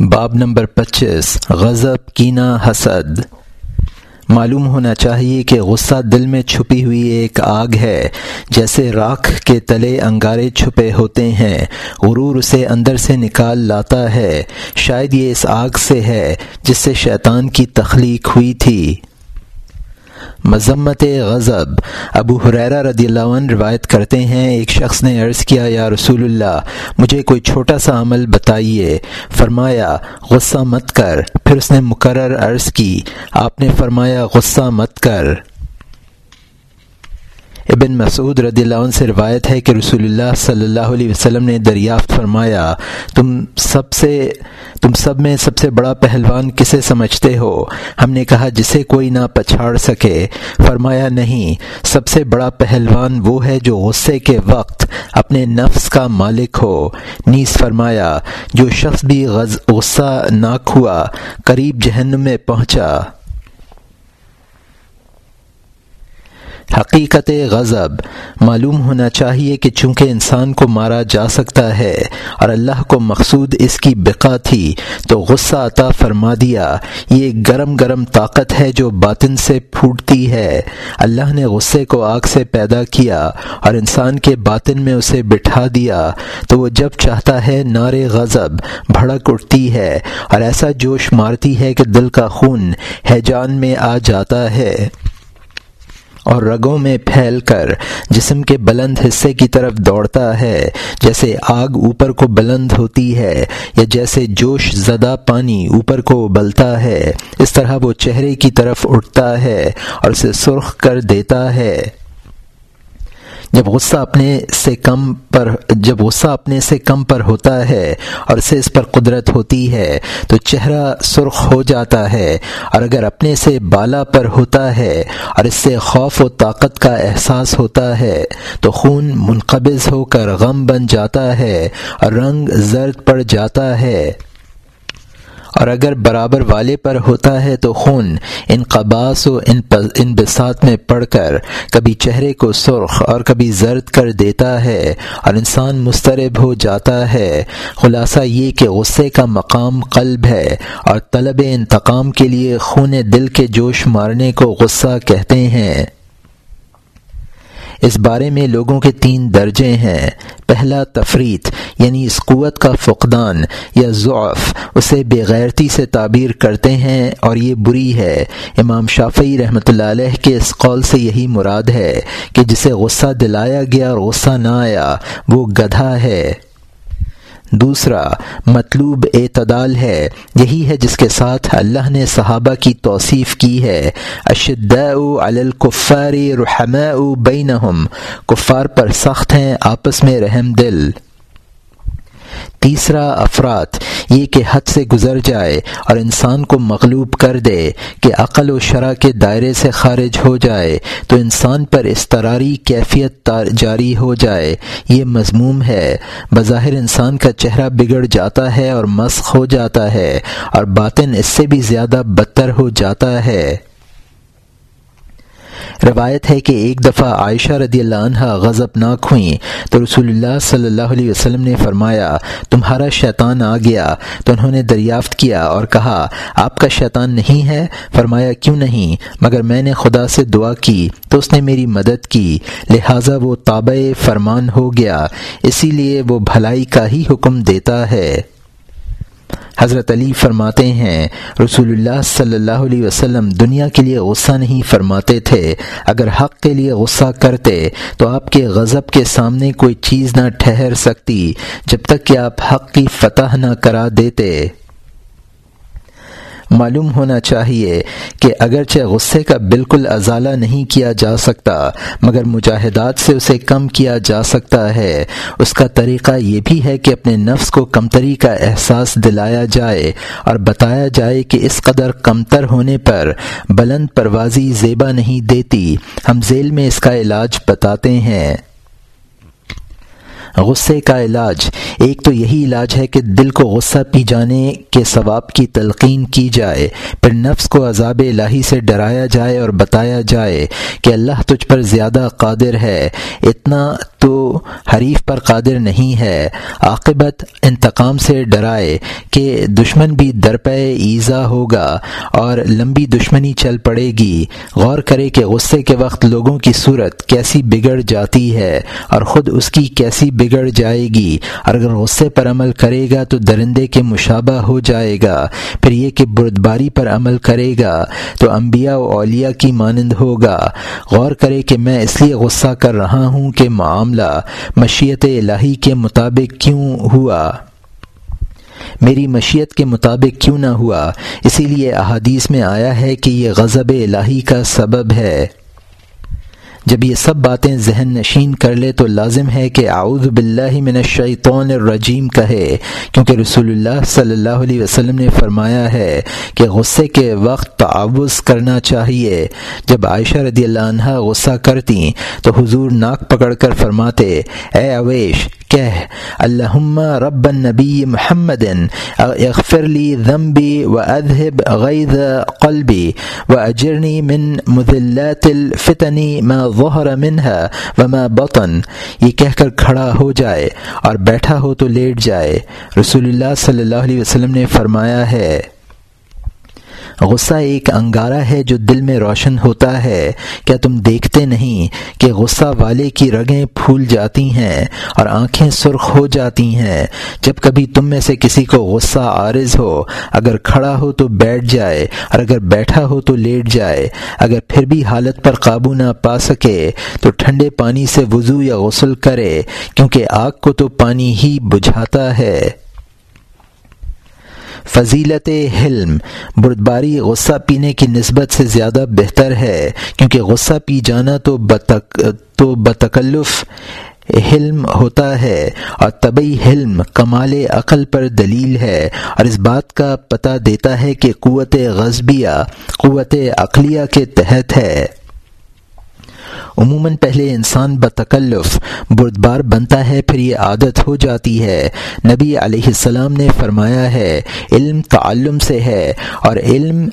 باب نمبر پچیس، غضب کینہ حسد۔ معلوم ہونا چاہیے کہ غصہ دل میں چھپی ہوئی ایک آگ ہے، جیسے راکھ کے تلے انگارے چھپے ہوتے ہیں، غرور اسے اندر سے نکال لاتا ہے۔ شاید یہ اس آگ سے ہے، جس سے شیطان کی تخلیق ہوئی تھی۔ مذمت غضب۔ ابو حریرہ رضی اللہ عنہ روایت کرتے ہیں، ایک شخص نے عرض کیا، یا رسول اللہ، مجھے کوئی چھوٹا سا عمل بتائیے۔ فرمایا، غصہ مت کر۔ پھر اس نے مقرر عرض کی، آپ نے فرمایا، غصہ مت کر۔ ابن مسعود رضی اللہ عنہ سے روایت ہے کہ رسول اللہ صلی اللہ علیہ وسلم نے دریافت فرمایا، تم سب سے، تم سب میں سب سے بڑا پہلوان کسے سمجھتے ہو؟ ہم نے کہا، جسے کوئی نہ پچھاڑ سکے۔ فرمایا، نہیں، سب سے بڑا پہلوان وہ ہے جو غصے کے وقت اپنے نفس کا مالک ہو۔ نیس فرمایا، جو شخص بھی غصہ ناک ہوا، قریب جہنم میں پہنچا۔ حقیقت غضب معلوم ہونا چاہیے کہ چونکہ انسان کو مارا جا سکتا ہے اور اللہ کو مقصود اس کی بقا تھی، تو غصہ عطا فرما دیا۔ یہ گرم گرم طاقت ہے جو باطن سے پھوٹتی ہے۔ اللہ نے غصے کو آگ سے پیدا کیا اور انسان کے باطن میں اسے بٹھا دیا۔ تو وہ جب چاہتا ہے نار غضب بھڑک اٹھتی ہے اور ایسا جوش مارتی ہے کہ دل کا خون حیجان میں آ جاتا ہے۔ اور رگوں میں پھیل کر جسم کے بلند حصے کی طرف دوڑتا ہے۔ جیسے آگ اوپر کو بلند ہوتی ہے یا جیسے جوش زدہ پانی اوپر کو ابلتا ہے۔ اس طرح وہ چہرے کی طرف اٹھتا ہے اور اسے سرخ کر دیتا ہے۔ جب غصہ اپنے سے کم پر، جب غصہ اپنے سے کم پر ہوتا ہے اور اسے اس پر قدرت ہوتی ہے، تو چہرہ سرخ ہو جاتا ہے اور اگر اپنے سے بالا پر ہوتا ہے اور اس سے خوف و طاقت کا احساس ہوتا ہے، تو خون منقبض ہو کر غم بن جاتا ہے اور رنگ زرد پڑ جاتا ہے۔ اور اگر برابر والے پر ہوتا ہے تو خون ان قباس و ان بسات میں پڑھ کر کبھی چہرے کو سرخ اور کبھی زرد کر دیتا ہے اور انسان مسترب ہو جاتا ہے۔ خلاصہ یہ کہ غصے کا مقام قلب ہے اور طلب انتقام کے لیے خون دل کے جوش مارنے کو غصہ کہتے ہیں۔ اس بارے میں لوگوں کے تین درجے ہیں۔ پہلا تفریط یعنی اس قوت کا فقدان یا ضعف، اسے بغیرتی سے تعبیر کرتے ہیں اور یہ بری ہے۔ امام شافعی رحمۃ اللہ علیہ کے اس قول سے یہی مراد ہے کہ جسے غصہ دلایا گیا اور غصہ نہ آیا، وہ گدھا ہے۔ دوسرا، مطلوب اعتدال ہے۔ یہی ہے جس کے ساتھ اللہ نے صحابہ کی توصیف کی ہے۔ اشداء علی الکفار رحماء بینہم۔ کفار پر سخت ہیں، آپس میں رحم دل۔ تیسرا افراد یہ کہ حد سے گزر جائے اور انسان کو مغلوب کر دے کہ عقل و شرح کے دائرے سے خارج ہو جائے تو انسان پر استراری کیفیت جاری ہو جائے۔ یہ مضموم ہے۔ بظاہر انسان کا چہرہ بگڑ جاتا ہے اور مسخ ہو جاتا ہے اور باطن اس سے بھی زیادہ بدتر ہو جاتا ہے۔ روایت ہے کہ ایک دفعہ عائشہ رضی اللہ عنہ غضب ناک ہوئیں تو رسول اللہ صلی اللہ علیہ وسلم نے فرمایا، تمہارا شیطان آ گیا۔ تو انہوں نے دریافت کیا اور کہا، آپ کا شیطان نہیں ہے؟ فرمایا، کیوں نہیں؟ مگر میں نے خدا سے دعا کی تو اس نے میری مدد کی۔ لہٰذا وہ تابع فرمان ہو گیا۔ اسی لیے وہ بھلائی کا ہی حکم دیتا ہے۔ حضرت علی فرماتے ہیں، رسول اللہ صلی اللہ علیہ وسلم دنیا کے لیے غصہ نہیں فرماتے تھے۔ اگر حق کے لیے غصہ کرتے تو آپ کے غضب کے سامنے کوئی چیز نہ ٹھہر سکتی، جب تک کہ آپ حق کی فتح نہ کرا دیتے۔ معلوم ہونا چاہیے کہ اگرچہ غصے کا بالکل ازالہ نہیں کیا جا سکتا، مگر مجاہدات سے اسے کم کیا جا سکتا ہے۔ اس کا طریقہ یہ بھی ہے کہ اپنے نفس کو کمتری کا احساس دلایا جائے اور بتایا جائے کہ اس قدر کمتر ہونے پر بلند پروازی زیبا نہیں دیتی۔ ہم ذیل میں اس کا علاج بتاتے ہیں۔ غصے کا علاج۔ ایک تو یہی علاج ہے کہ دل کو غصہ پی جانے کے ثواب کی تلقین کی جائے، پھر نفس کو عذاب الہی سے ڈرایا جائے اور بتایا جائے کہ اللہ تجھ پر زیادہ قادر ہے۔ اتنا تو حریف پر قادر نہیں ہے۔ عاقبت انتقام سے ڈرائے کہ دشمن بھی درپے ایزا ہوگا اور لمبی دشمنی چل پڑے گی۔ غور کرے کہ غصے کے وقت لوگوں کی صورت کیسی بگڑ جاتی ہے اور خود اس کی کیسی بگڑ جائے گی۔ اور اگر غصے پر عمل کرے گا تو درندے کے مشابہ ہو جائے گا۔ پھر یہ کہ بردباری پر عمل کرے گا تو انبیاء و اولیاء کی مانند ہوگا۔ غور کرے کہ میں اس لیے غصہ کر رہا ہوں کہ معاملہ مشیت الہی کے مطابق کیوں ہوا؟ میری مشیت کے مطابق کیوں نہ ہوا؟ اسی لیے احادیث میں آیا ہے کہ یہ غضب الہی کا سبب ہے۔ جب یہ سب باتیں ذہن نشین کر لے تو لازم ہے کہ اعوذ باللہ من الشیطان الرجیم کہے، کیونکہ رسول اللہ صلی اللہ علیہ وسلم نے فرمایا ہے کہ غصے کے وقت تعوض کرنا چاہیے۔ جب عائشہ رضی اللہ عنہ غصہ کرتی تو حضور ناک پکڑ کر فرماتے، اے اویش کہہ، اللہم رب النبی محمد اغفر لی ذنبی و اذہب غیظ قلبی و اجرنی من مذلات الفتنی ما ظہر منها وما بطن. یہ کہہ کر کھڑا ہو جائے اور بیٹھا ہو تو لیٹ جائے۔ رسول اللہ صلی اللہ علیہ وسلم نے فرمایا ہے غصہ ایک انگارہ ہے جو دل میں روشن ہوتا ہے۔ کیا تم دیکھتے نہیں کہ غصہ والے کی رگیں پھول جاتی ہیں اور آنکھیں سرخ ہو جاتی ہیں؟ جب کبھی تم میں سے کسی کو غصہ عارض ہو، اگر کھڑا ہو تو بیٹھ جائے، اور اگر بیٹھا ہو تو لیٹ جائے۔ اگر پھر بھی حالت پر قابو نہ پا سکے، تو ٹھنڈے پانی سے وضو یا غسل کرے، کیونکہ آگ کو تو پانی ہی بجھاتا ہے۔ فضیلت حلم، بردباری غصہ پینے کی نسبت سے زیادہ بہتر ہے، کیونکہ غصہ پی جانا تو بتک، تو بتکلف حلم ہوتا ہے، اور طبی حلم کمال عقل پر دلیل ہے، اور اس بات کا پتہ دیتا ہے کہ قوت غزبیہ قوت عقلیہ کے تحت ہے۔ عموماً پہلے انسان بتکلف، بردبار بنتا ہے، پھر یہ عادت ہو جاتی ہے۔ نبی علیہ السلام نے فرمایا ہے، علم تعلم سے ہے اور علم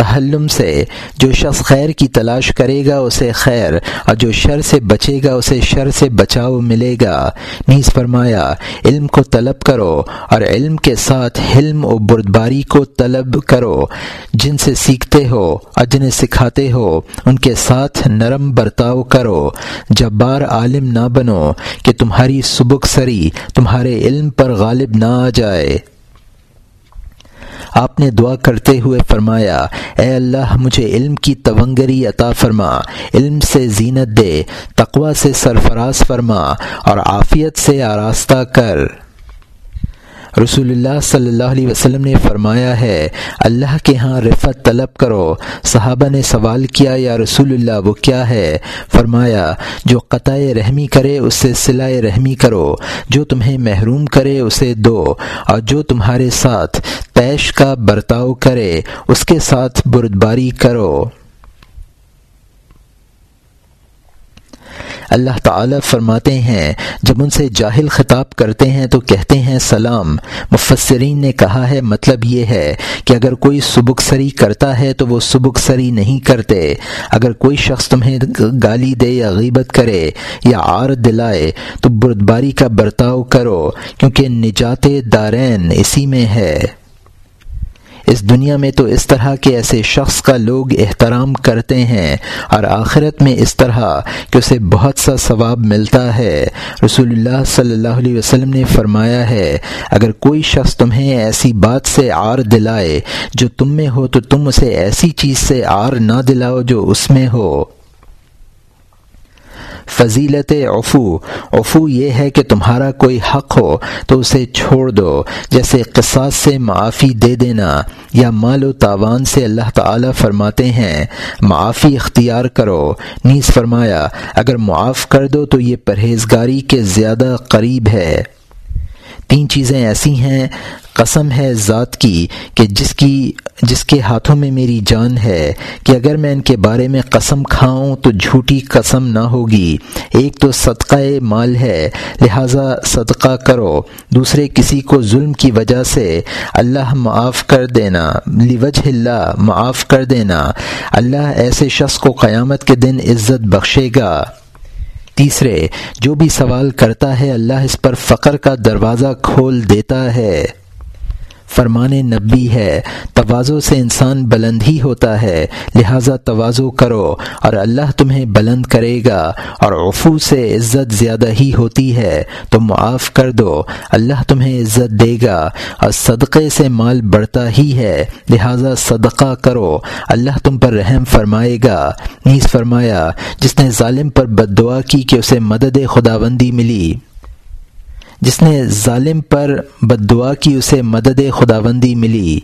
تحلم سے، جو شخص خیر کی تلاش کرے گا اسے خیر، اور جو شر سے بچے گا اسے شر سے بچاؤ ملے گا۔ نیز فرمایا، علم کو طلب کرو، اور علم کے ساتھ حلم و بردباری کو طلب کرو۔ جن سے سیکھتے ہو، اور جنہیں سکھاتے ہو، ان کے ساتھ نرم برتاؤ کرو۔ جب بار عالم نہ بنو کہ تمہاری سبک سری، تمہارے علم پر غالب نہ آ جائے۔ آپ نے دعا کرتے ہوئے فرمایا، اے اللہ، مجھے علم کی تونگری عطا فرما، علم سے زینت دے تقوا سے سرفراز فرما، اور عافیت سے آراستہ کر۔ رسول اللہ صلی اللہ علیہ وسلم نے فرمایا ہے، اللہ کے ہاں رفت طلب کرو۔ صحابہ نے سوال کیا، یا رسول اللہ وہ کیا ہے؟ فرمایا، جو قطع رحمی کرے اس سے سلائے رحمی کرو۔ جو تمہیں محروم کرے، اسے دو۔ اور جو تمہارے ساتھ پیش کا برتاؤ کرے، اس کے ساتھ بردباری کرو۔ اللہ تعالی فرماتے ہیں، جب ان سے جاہل خطاب کرتے ہیں تو کہتے ہیں سلام۔ مفسرین نے کہا ہے مطلب یہ ہے کہ اگر کوئی سبک سری کرتا ہے تو وہ سبک سری نہیں کرتے۔ اگر کوئی شخص تمہیں گالی دے یا غیبت کرے یا آر دلائے تو بردباری کا برتاؤ کرو، کیونکہ نجات دارین اسی میں ہے۔ اس دنیا میں تو اس طرح کے ایسے شخص کا لوگ احترام کرتے ہیں اور آخرت میں اس طرح کہ اسے بہت سا ثواب ملتا ہے۔ رسول اللہ صلی اللہ علیہ وسلم نے فرمایا ہے، اگر کوئی شخص تمہیں ایسی بات سے آر دلائے جو تم میں ہو تو تم اسے ایسی چیز سے آر نہ دلاؤ جو اس میں ہو۔ فضیلت عفو عفو یہ ہے کہ تمہارا کوئی حق ہو تو اسے چھوڑ دو، جیسے قصاص سے معافی دے دینا یا مال و تاوان سے اللہ تعالی فرماتے ہیں، معافی اختیار کرو۔ نیز فرمایا، اگر معاف کر دو تو یہ پرہیزگاری کے زیادہ قریب ہے۔ تین چیزیں ایسی ہیں، قسم ہے ذات کی کہ جس کی، جس کے ہاتھوں میں میری جان ہے کہ اگر میں ان کے بارے میں قسم کھاؤں تو جھوٹی قسم نہ ہوگی۔ ایک تو صدقہ مال ہے، لہٰذا صدقہ کرو۔ دوسرے، کسی کو ظلم کی وجہ سے اللہ معاف کر دینا۔ لوجہ اللہ، معاف کر دینا۔ اللہ ایسے شخص کو قیامت کے دن عزت بخشے گا۔ تیسرے، جو بھی سوال کرتا ہے، اللہ اس پر فقر کا دروازہ کھول دیتا ہے۔ فرمان نبی ہے۔ توازو سے انسان بلند ہی ہوتا ہے۔ لہٰذا توازو کرو اور اللہ تمہیں بلند کرے گا اور عفو سے عزت زیادہ ہی ہوتی ہے۔ تو معاف کر دو۔ اللہ تمہیں عزت دے گا اور صدقے سے مال بڑھتا ہی ہے۔ لہٰذا صدقہ کرو۔ اللہ تم پر رحم فرمائے گا۔ نیز فرمایا، جس نے ظالم پر بد دعا کی کہ اسے مدد خداوندی ملی۔ جس نے ظالم پر بد دعا کی اسے مدد خداوندی ملی۔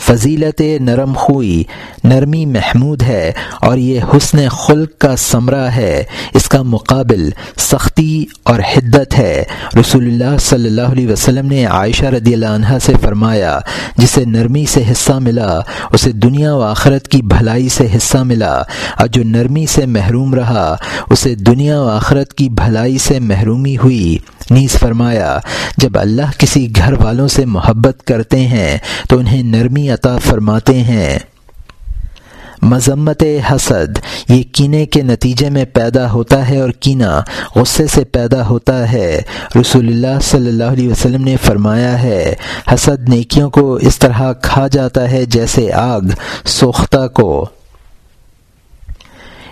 فضیلت نرم خوئی نرمی محمود ہے اور یہ حسن خلق کا ثمرہ ہے۔ اس کا مقابل سختی اور حدت ہے۔ رسول اللہ صلی اللہ علیہ وسلم نے عائشہ رضی اللہ عنہ سے فرمایا، جسے نرمی سے حصہ ملا، اسے دنیا و آخرت کی بھلائی سے حصہ ملا۔ اور جو نرمی سے محروم رہا، اسے دنیا و آخرت کی بھلائی سے محرومی ہوئی۔ نیز فرمایا، جب اللہ کسی گھر والوں سے محبت کرتے ہیں، تو انہیں نرمی عطا فرماتے ہیں۔ مذمت حسد، یہ کینے کے نتیجے میں پیدا ہوتا ہے اور کینہ غصے سے پیدا ہوتا ہے۔ رسول اللہ صلی اللہ علیہ وسلم نے فرمایا ہے، حسد نیکیوں کو اس طرح کھا جاتا ہے جیسے آگ سوختہ کو۔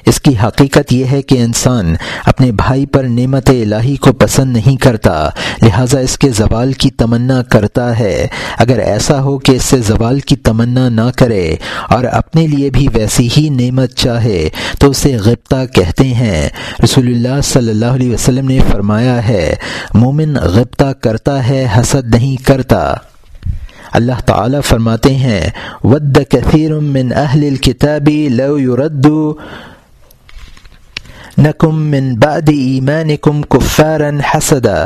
اس کی حقیقت یہ ہے کہ انسان اپنے بھائی پر نعمت الہی کو پسند نہیں کرتا، لہٰذا اس کے زوال کی تمنا کرتا ہے۔ اگر ایسا ہو کہ اس سے زوال کی تمنا نہ کرے اور اپنے لیے بھی ویسی ہی نعمت چاہے، تو اسے غبطہ کہتے ہیں۔ رسول اللہ صلی اللہ علیہ وسلم نے فرمایا ہے، مومن غبطہ کرتا ہے، حسد نہیں کرتا۔ اللہ تعالی فرماتے ہیں، ود کثیر من اہل الکتابی لو يردو نکم من بعد ایمانکم کفارا حسدا۔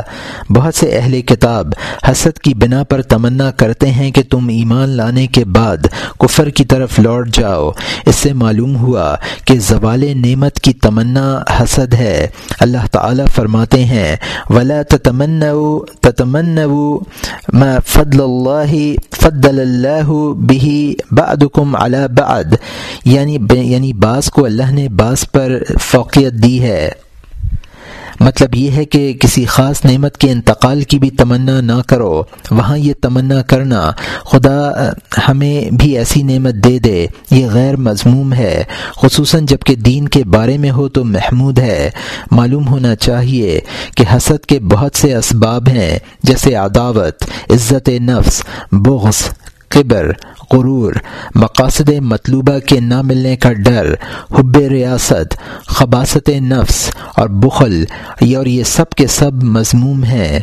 بہت سے اہل کتاب حسد کی بنا پر تمنا کرتے ہیں کہ تم ایمان لانے کے بعد کفر کی طرف لوٹ جاؤ۔ اس سے معلوم ہوا کہ زوال نعمت کی تمنا حسد ہے۔ اللہ تعالی فرماتے ہیں، ولا تتمنوا تتمنوا ما فضل اللہ فضل اللہ به بعدکم على بعد۔ یعنی یعنی بعض کو اللہ نے بعض پر فوقیت دی ہے۔ مطلب یہ ہے کہ کسی خاص نعمت کے انتقال کی بھی تمنا نہ کرو، وہاں یہ تمنا کرنا خدا، ہمیں بھی ایسی نعمت دے دے، یہ غیر مضموم ہے۔ خصوصاً جبکہ دین کے بارے میں ہو تو محمود ہے۔ معلوم ہونا چاہیے کہ حسد کے بہت سے اسباب ہیں، جیسے عداوت، عزت نفس، بغض قبر، غرور، مقاصد مطلوبہ کے نہ ملنے کا ڈر، حب ریاست خباست نفس اور بخل اور یہ سب کے سب مضموم ہیں۔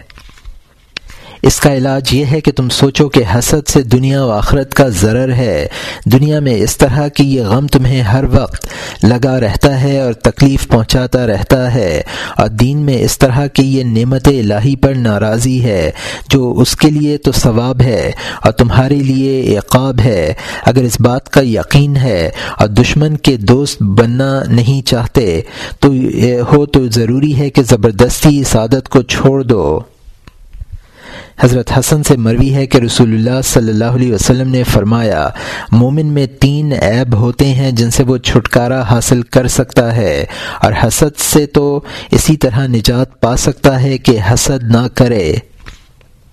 اس کا علاج یہ ہے کہ تم سوچو کہ حسد سے دنیا و آخرت کا ضرر ہے۔ دنیا میں اس طرح کی یہ غم تمہیں ہر وقت لگا رہتا ہے اور تکلیف پہنچاتا رہتا ہے۔ اور دین میں اس طرح کی یہ نعمت الہی پر ناراضی ہے، جو اس کے لیے تو ثواب ہے اور تمہارے لیے عقاب ہے۔ اگر اس بات کا یقین ہے اور دشمن کے دوست بننا نہیں چاہتے، تو ہو تو ضروری ہے کہ زبردستی اس عادت کو چھوڑ دو۔ حضرت حسن سے مروی ہے کہ رسول اللہ صلی اللہ علیہ وسلم نے فرمایا، مومن میں تین عیب ہوتے ہیں جن سے وہ چھٹکارا حاصل کر سکتا ہے، اور حسد سے تو اسی طرح نجات پا سکتا ہے کہ حسد نہ کرے۔